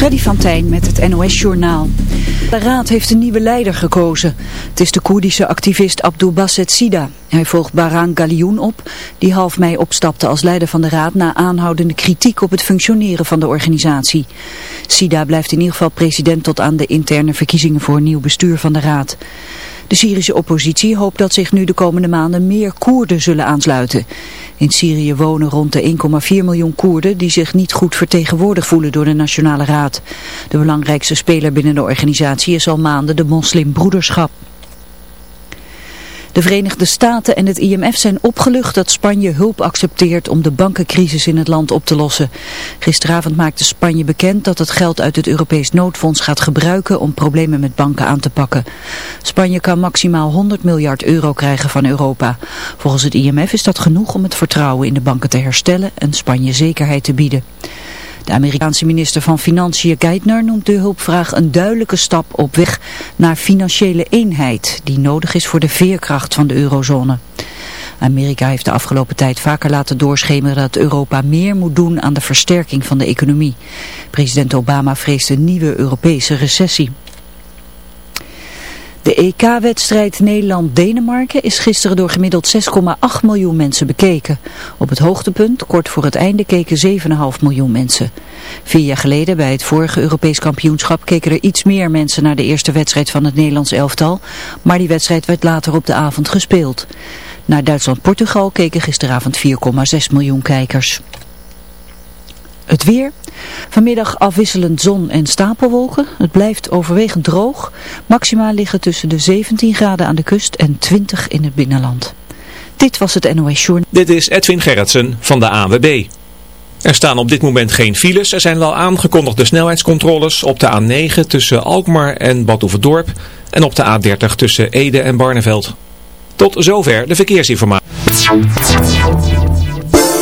Freddy van Tijn met het NOS-journaal. De raad heeft een nieuwe leider gekozen. Het is de Koerdische activist Abdul Basset Sida. Hij volgt Baran Galioen op, die half mei opstapte als leider van de raad na aanhoudende kritiek op het functioneren van de organisatie. Sida blijft in ieder geval president tot aan de interne verkiezingen voor een nieuw bestuur van de raad. De Syrische oppositie hoopt dat zich nu de komende maanden meer Koerden zullen aansluiten. In Syrië wonen rond de 1,4 miljoen Koerden die zich niet goed vertegenwoordigd voelen door de Nationale Raad. De belangrijkste speler binnen de organisatie is al maanden de moslimbroederschap. De Verenigde Staten en het IMF zijn opgelucht dat Spanje hulp accepteert om de bankencrisis in het land op te lossen. Gisteravond maakte Spanje bekend dat het geld uit het Europees noodfonds gaat gebruiken om problemen met banken aan te pakken. Spanje kan maximaal 100 miljard euro krijgen van Europa. Volgens het IMF is dat genoeg om het vertrouwen in de banken te herstellen en Spanje zekerheid te bieden. De Amerikaanse minister van Financiën Geithner noemt de hulpvraag een duidelijke stap op weg naar financiële eenheid die nodig is voor de veerkracht van de eurozone. Amerika heeft de afgelopen tijd vaker laten doorschemeren dat Europa meer moet doen aan de versterking van de economie. President Obama vreest een nieuwe Europese recessie. De EK-wedstrijd Nederland-Denemarken is gisteren door gemiddeld 6,8 miljoen mensen bekeken. Op het hoogtepunt, kort voor het einde, keken 7,5 miljoen mensen. Vier jaar geleden, bij het vorige Europees kampioenschap, keken er iets meer mensen naar de eerste wedstrijd van het Nederlands elftal. Maar die wedstrijd werd later op de avond gespeeld. Naar Duitsland-Portugal keken gisteravond 4,6 miljoen kijkers. Het weer. Vanmiddag afwisselend zon en stapelwolken. Het blijft overwegend droog. Maxima liggen tussen de 17 graden aan de kust en 20 in het binnenland. Dit was het NOS Journal. Dit is Edwin Gerritsen van de AWB. Er staan op dit moment geen files. Er zijn wel aangekondigde snelheidscontroles op de A9 tussen Alkmaar en Badhoevedorp en op de A30 tussen Ede en Barneveld. Tot zover de verkeersinformatie.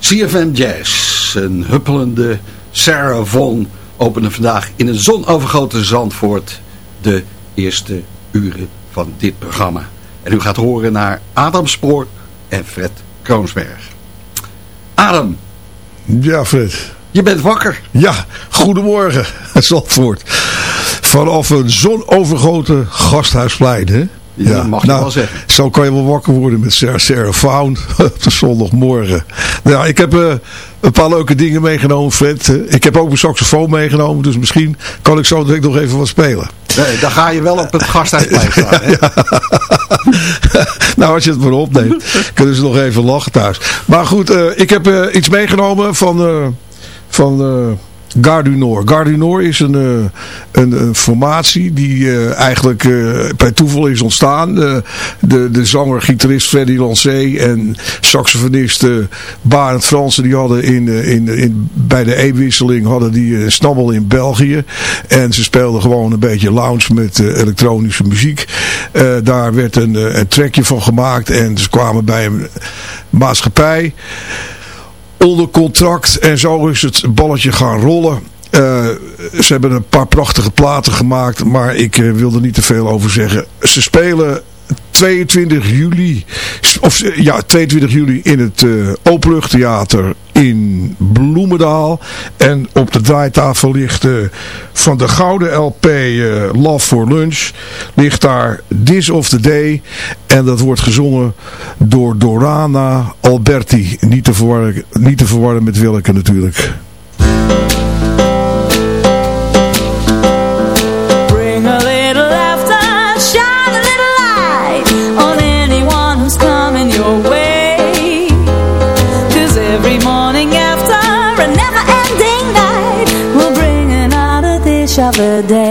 CFM Jazz, een huppelende Sarah Vaughan opende vandaag in een zonovergoten Zandvoort de eerste uren van dit programma. En u gaat horen naar Adam Spoor en Fred Kroonsberg. Adam. Ja Fred. Je bent wakker. Ja, goedemorgen, Zandvoort. Vanaf een zonovergoten gasthuisplein, hè? Ja, mag je wel zeggen. Zo kan je wel wakker worden met Sarah, Sarah Found op de zondagmorgen. Nou, ik heb eh, een paar leuke dingen meegenomen, Fred. Ik heb ook mijn saxofoon meegenomen, dus misschien kan ik zo direct nog even wat spelen. Nee, dan ga je wel op het gasthuisplein staan. Hè? nou, als je het maar opneemt, kunnen ze nog even lachen thuis. Maar goed, eh, ik heb eh, iets meegenomen van, van eh Gare du Nord. Gare du Nord is een, eh, een, een formatie die eh, eigenlijk eh, bij toeval is ontstaan. Eh, de, de zanger, gitarist Freddy Lancé en saxofonist eh, Barend Fransen die hadden in, eh, in, in, bij de E-wisseling hadden die een snabbel in België. En ze speelden gewoon een beetje lounge met eh, elektronische muziek. Eh, daar werd een, eh, een trackje van gemaakt en ze kwamen bij een maatschappij onder contract en zo is het balletje gaan rollen. Eh, ze hebben een paar prachtige platen gemaakt, maar ik eh, wil er niet te veel over zeggen. Ze spelen 22 juli, of eh, ja, 22 juli in het uh, Openluchttheater in Bloemendaal. En op de draaitafel ligt eh, van de gouden LP Love for Lunch, ligt daar This of the Day. En dat wordt gezongen door Dorana Alberti. Niet te verwarren, niet te verwarren met Willeke natuurlijk. discovered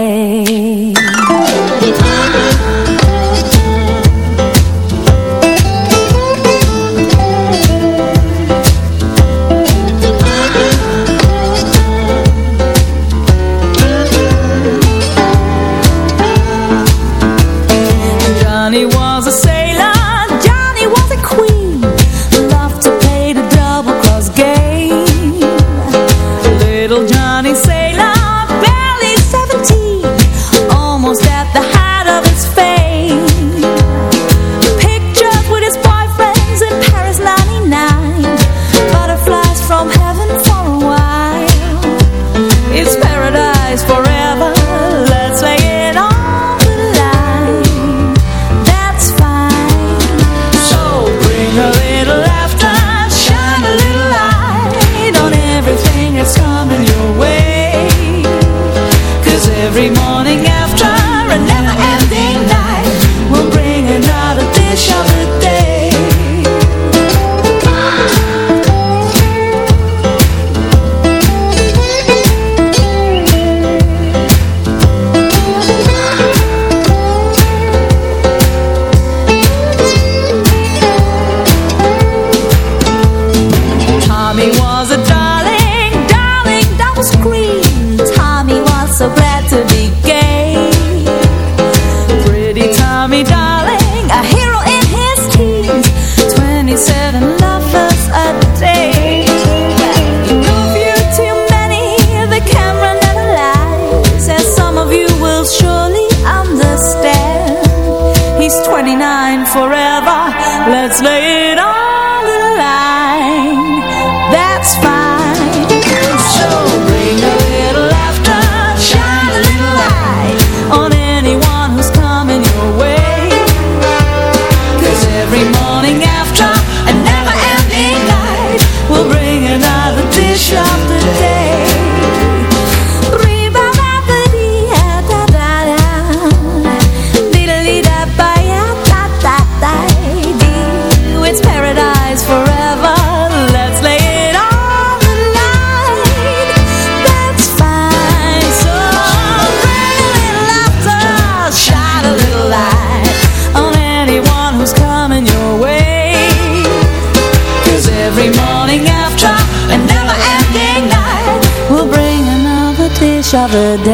each other down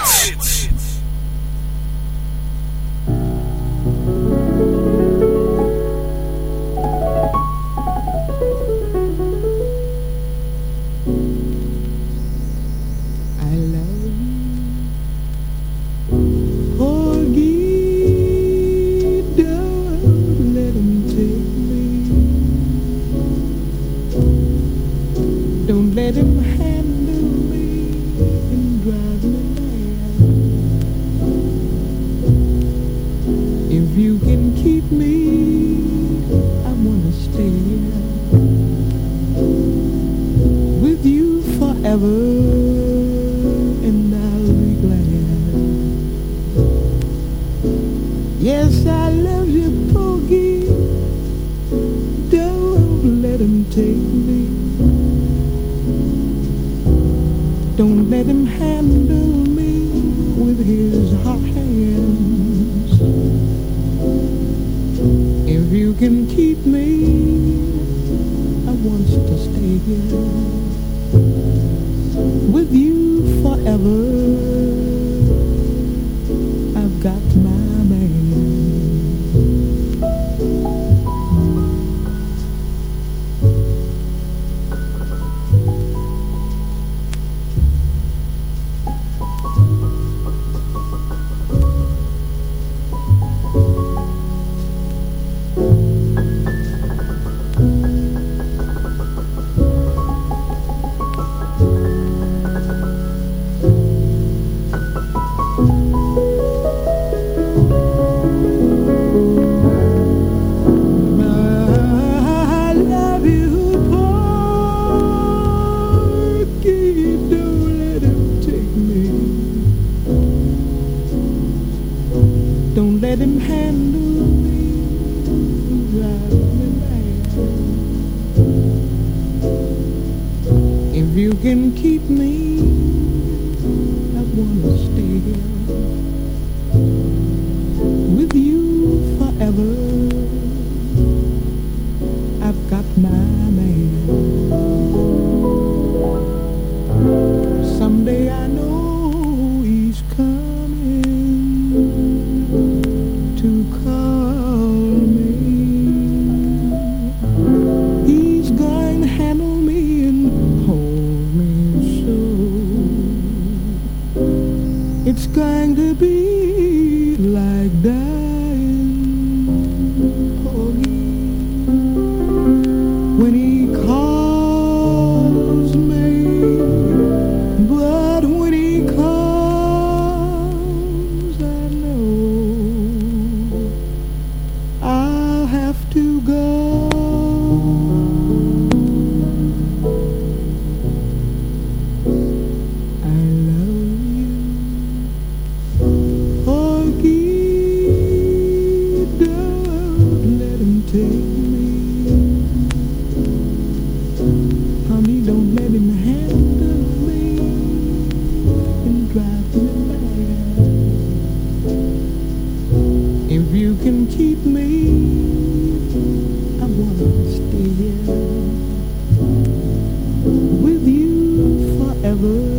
with you forever.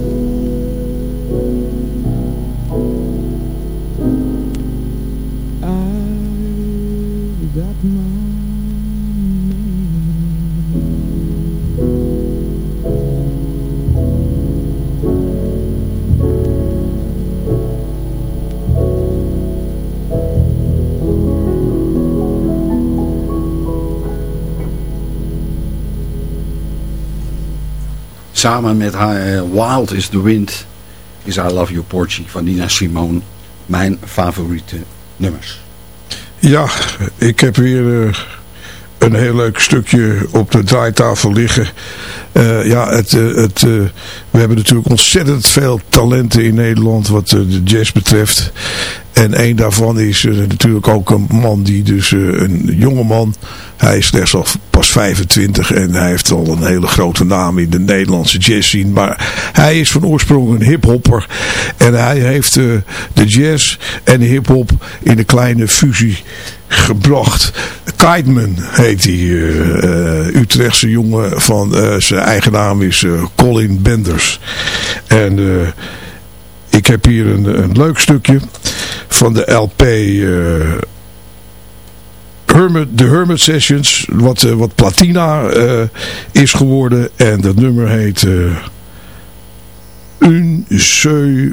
Samen met haar eh, Wild is the Wind is I Love You Portie van Nina Simone mijn favoriete nummers. Ja, ik heb weer eh, een heel leuk stukje op de draaitafel liggen. Eh, ja, het, we hebben natuurlijk ontzettend veel talenten in Nederland wat de jazz betreft. En een daarvan is eh, natuurlijk ook een man die dus, eh, een jonge man, hij is slechts al pas 25 en hij heeft al een hele grote naam in de Nederlandse jazz scene. Maar hij is van oorsprong een hiphopper en hij heeft eh, de jazz en de hiphop in een kleine fusie gebracht. Kiteman heet uh, Utrechtse jongen van zijn eigen naam is Colin Benders. En ik heb hier een, een leuk stukje van de LP uh, Hermit, de Hermit Sessions, wat, uh, wat platina uh, is geworden. En dat nummer heet uh, Une seule.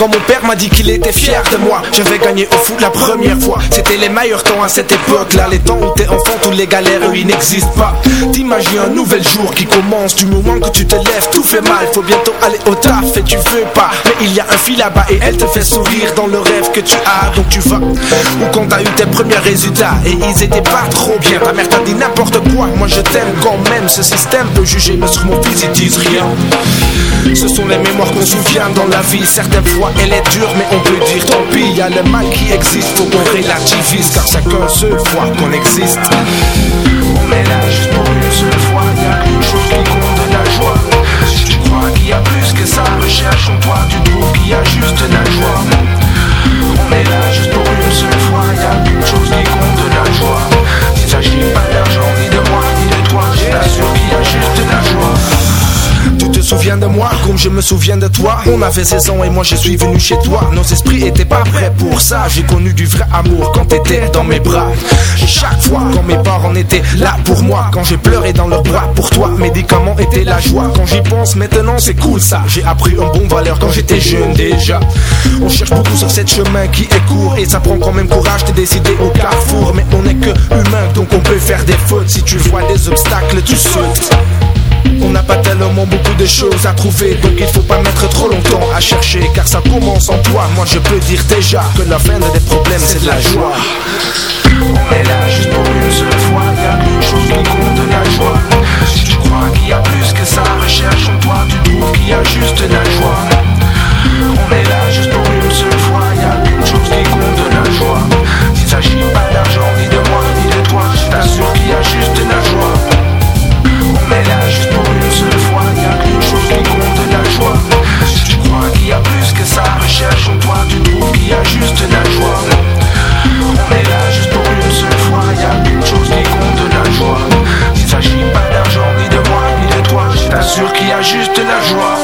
Quand mon père m'a dit qu'il était fier de moi J'avais gagné au foot la première fois. C'était les meilleurs temps à cette époque là Les temps où t'es enfant, tous les galères eux, ils n'existent pas. T'imagines un nouvel jour qui commence. Du moment que tu te lèves, tout fait mal. Faut bientôt aller au taf et tu veux pas. Mais il y a un fil là-bas et elle te fait sourire Dans le rêve que tu as, donc tu vas Ou quand t'as eu tes premiers résultats. Et ils étaient pas trop bien. Ta mère t'a dit n'importe quoi. Moi je t'aime quand même. Ce système peut juger mais sur mon fils ils disent rien. Ce sont les mémoires qu'on souvient dans la vie. Certaines fois elle est dure mais on peut dire tant pis. Y'a le mal qui existe, faut qu'on relativise Car qu'une seule fois qu'on existe. On est là juste pour une seule fois Y'a une chose qui compte de la joie. Si tu crois qu'il y a plus que ça Recherche en toi, tu trouves qu'il y a juste la joie. On est là juste pour une seule fois Y'a une chose qui compte de la joie. S'il s'agit pas d'argent, ni de moi, ni de toi Je t'assure qu'il y a juste la joie souviens de moi comme je me souviens de toi. On avait 16 ans et moi je suis venu chez toi. Nos esprits étaient pas prêts pour ça. J'ai connu du vrai amour quand t'étais dans mes bras. Chaque fois quand mes parents étaient là pour moi Quand j'ai pleuré dans leurs bras pour toi Médicaments étaient la joie. Quand j'y pense maintenant c'est cool ça. J'ai appris un bon valeur quand j'étais jeune déjà. On cherche beaucoup sur cette chemin qui est court Et ça prend quand même courage de décider au carrefour. Mais on est que humain donc on peut faire des fautes. Si tu vois des obstacles tu sautes on n'a pas tellement beaucoup de choses à trouver Donc il faut pas mettre trop longtemps à chercher Car ça commence en toi. Moi je peux dire déjà que la fin des problèmes c'est de la joie. On est là juste pour une seule fois Y'a une chose qui compte de la joie. Si tu crois qu'il y a plus que ça Recherche en toi Tu trouves qu'il y a juste la joie. On est là juste pour une seule fois en toi, tu trouves qu'il y a juste la joie. On est là juste pour une seule fois Y'a qu'une chose qui compte de la joie. S'il s'agit pas d'argent, ni de moi, ni de toi Je t'assure qu'il y a juste la joie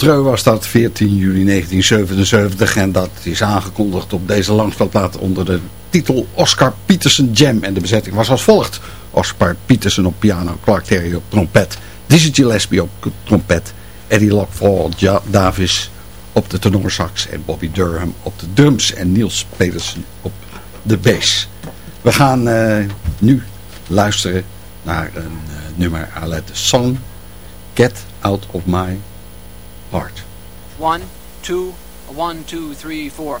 Montreux was dat 14 juli 1977 en dat is aangekondigd op deze langspeelplaat onder de titel Oscar Peterson Jam. En de bezetting was als volgt. Oscar Peterson op piano, Clark Terry op trompet, Dizzy Gillespie op trompet, Eddie Lockfall Davis op de tenorsax en Bobby Durham op de drums en Niels Peterson op de bass. We gaan uh, nu luisteren naar een uh, nummer de song Get Out of My Heart. One, two, one, two, three, four.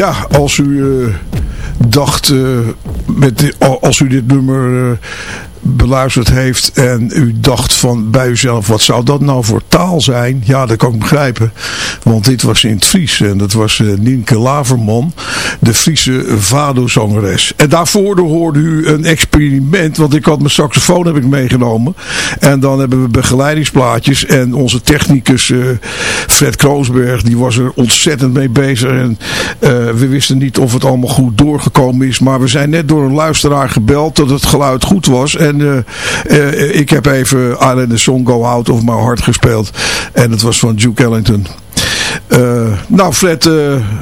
Ja, als u eh, dacht, eh, met als u dit nummer eh, beluisterd heeft en u dacht van bij uzelf, wat zou dat nou voor taal zijn? Ja, dat kan ik begrijpen, want dit was in het Fries en dat was eh, Nienke Laverman, de Friese Vado-zangeres. En daarvoor hoorde u een experiment, want ik had mijn saxofoon heb ik meegenomen. En dan hebben we begeleidingsplaatjes en onze technicus eh, Fred Kroosberg, die was er ontzettend mee bezig. En eh, we wisten niet of het allemaal goed doorgekomen is, maar we zijn net door een luisteraar gebeld dat het geluid goed was. En ik heb even Island the Song Go Out of My Heart gespeeld en het was van Duke Ellington. Eh, nou Fred, eh,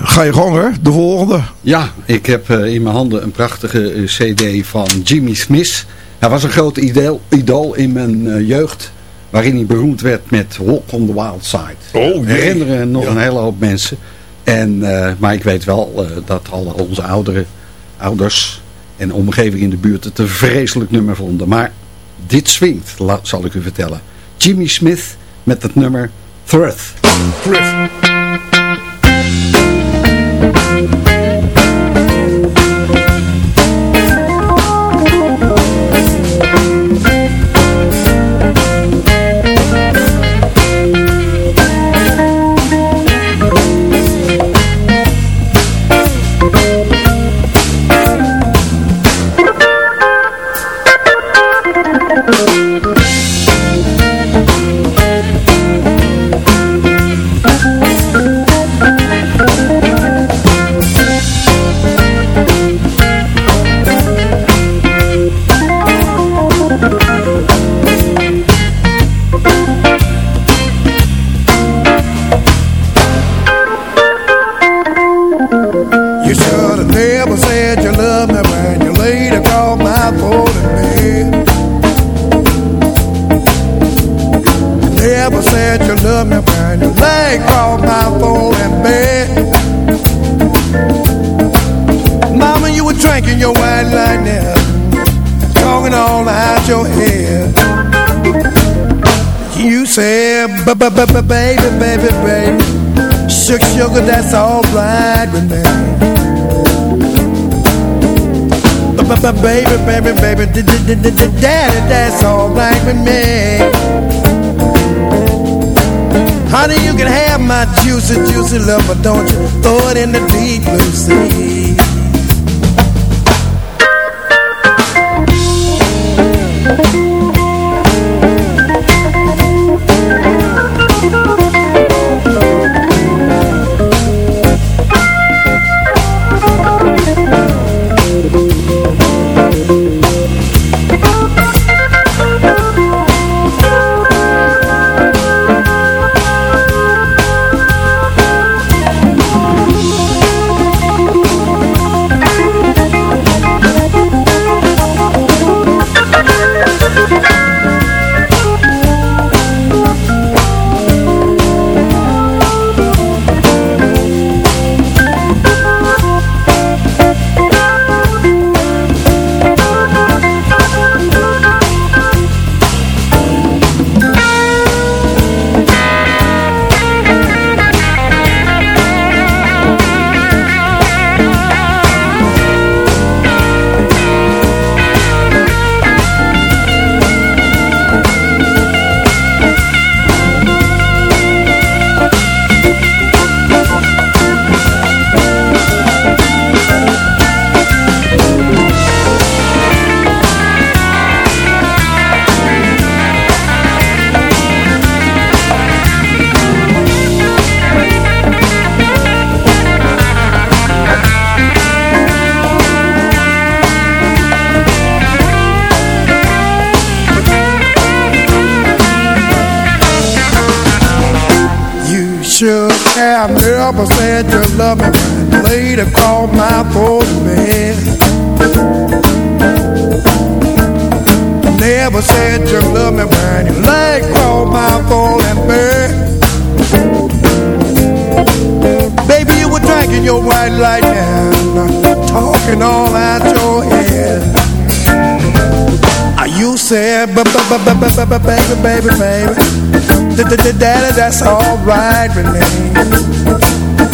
ga je gang hè, de volgende. Ja, ik heb eh, in mijn handen een prachtige cd van Jimmy Smith. Hij was een groot idool, idool in mijn jeugd. Waarin hij beroemd werd met Walk on the Wild Side. Oh, jee. Herinneren nog Ja. een hele hoop mensen. En, eh, maar ik weet wel eh, dat alle onze ouderen, ouders en omgeving in de buurt het een vreselijk nummer vonden. Maar dit swingt, zal ik u vertellen. Jimmy Smith met het nummer. You daddy, that's all right with me. Honey, you can have my juicy, juicy love, but don't you throw it in the deep blue sea. love me. Laid across my postman Never said you love me when you lay across my postman Baby, you were drinking your white light down Talking all out your head. You said, b b b b b b baby, baby, baby, d d d daddy, that's all right with me.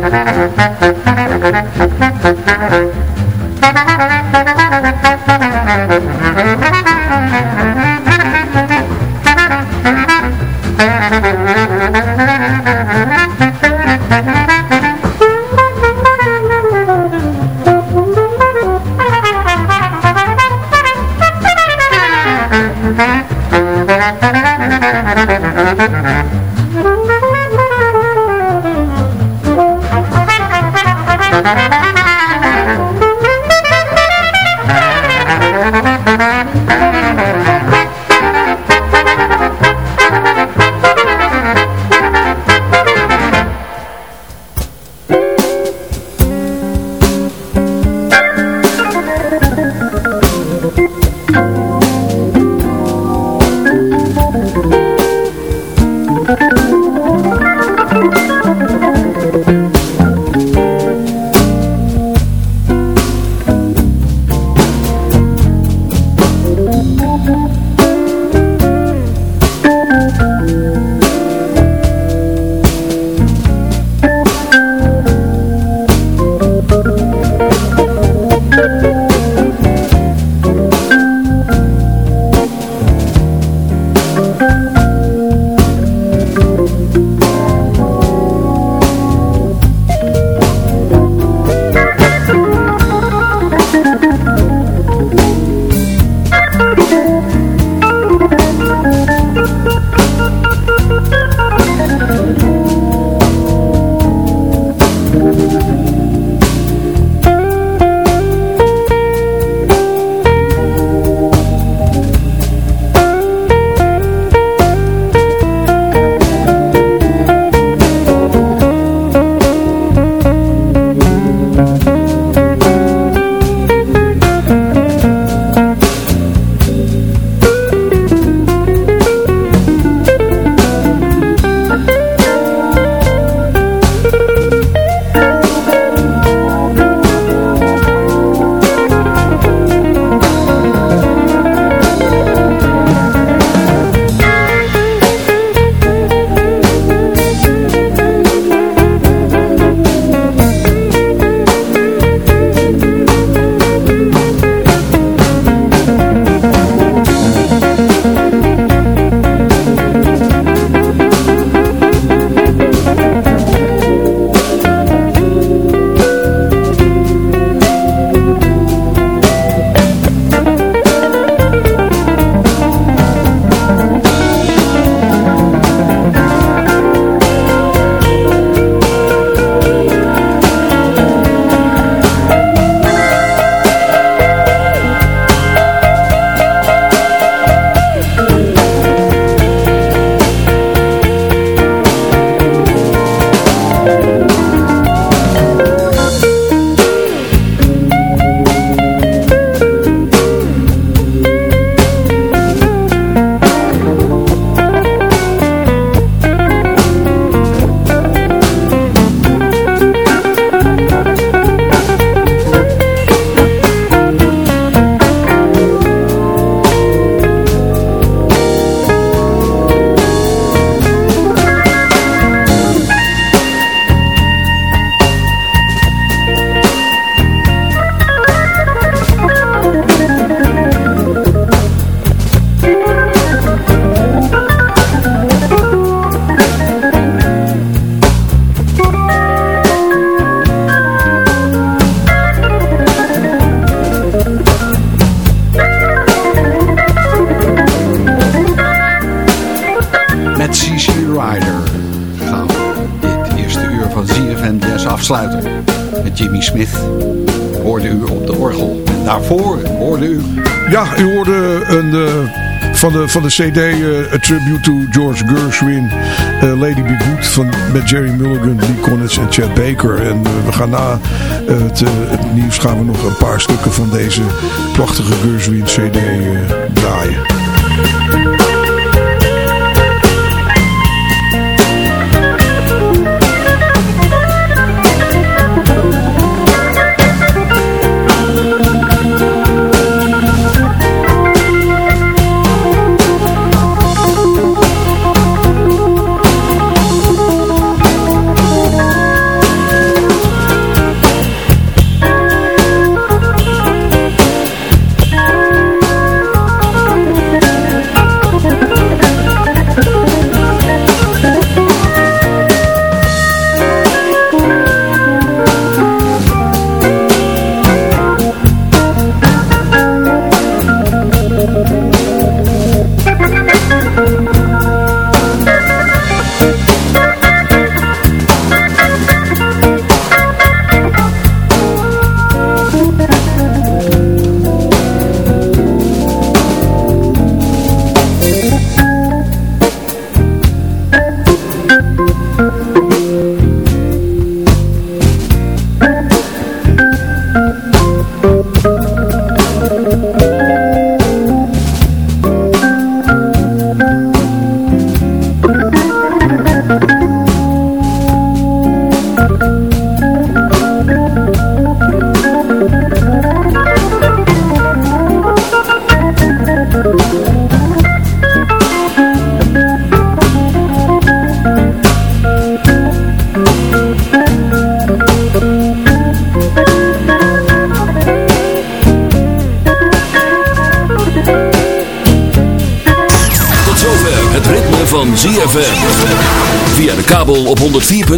MUZIEK cd eh, A Tribute to George Gershwin, eh, Lady Be Good van, met Jerry Mulligan, Lee Konitz en Chad Baker. En we gaan na het, het, nieuws gaan we nog een paar stukken van deze prachtige Gershwin cd draaien.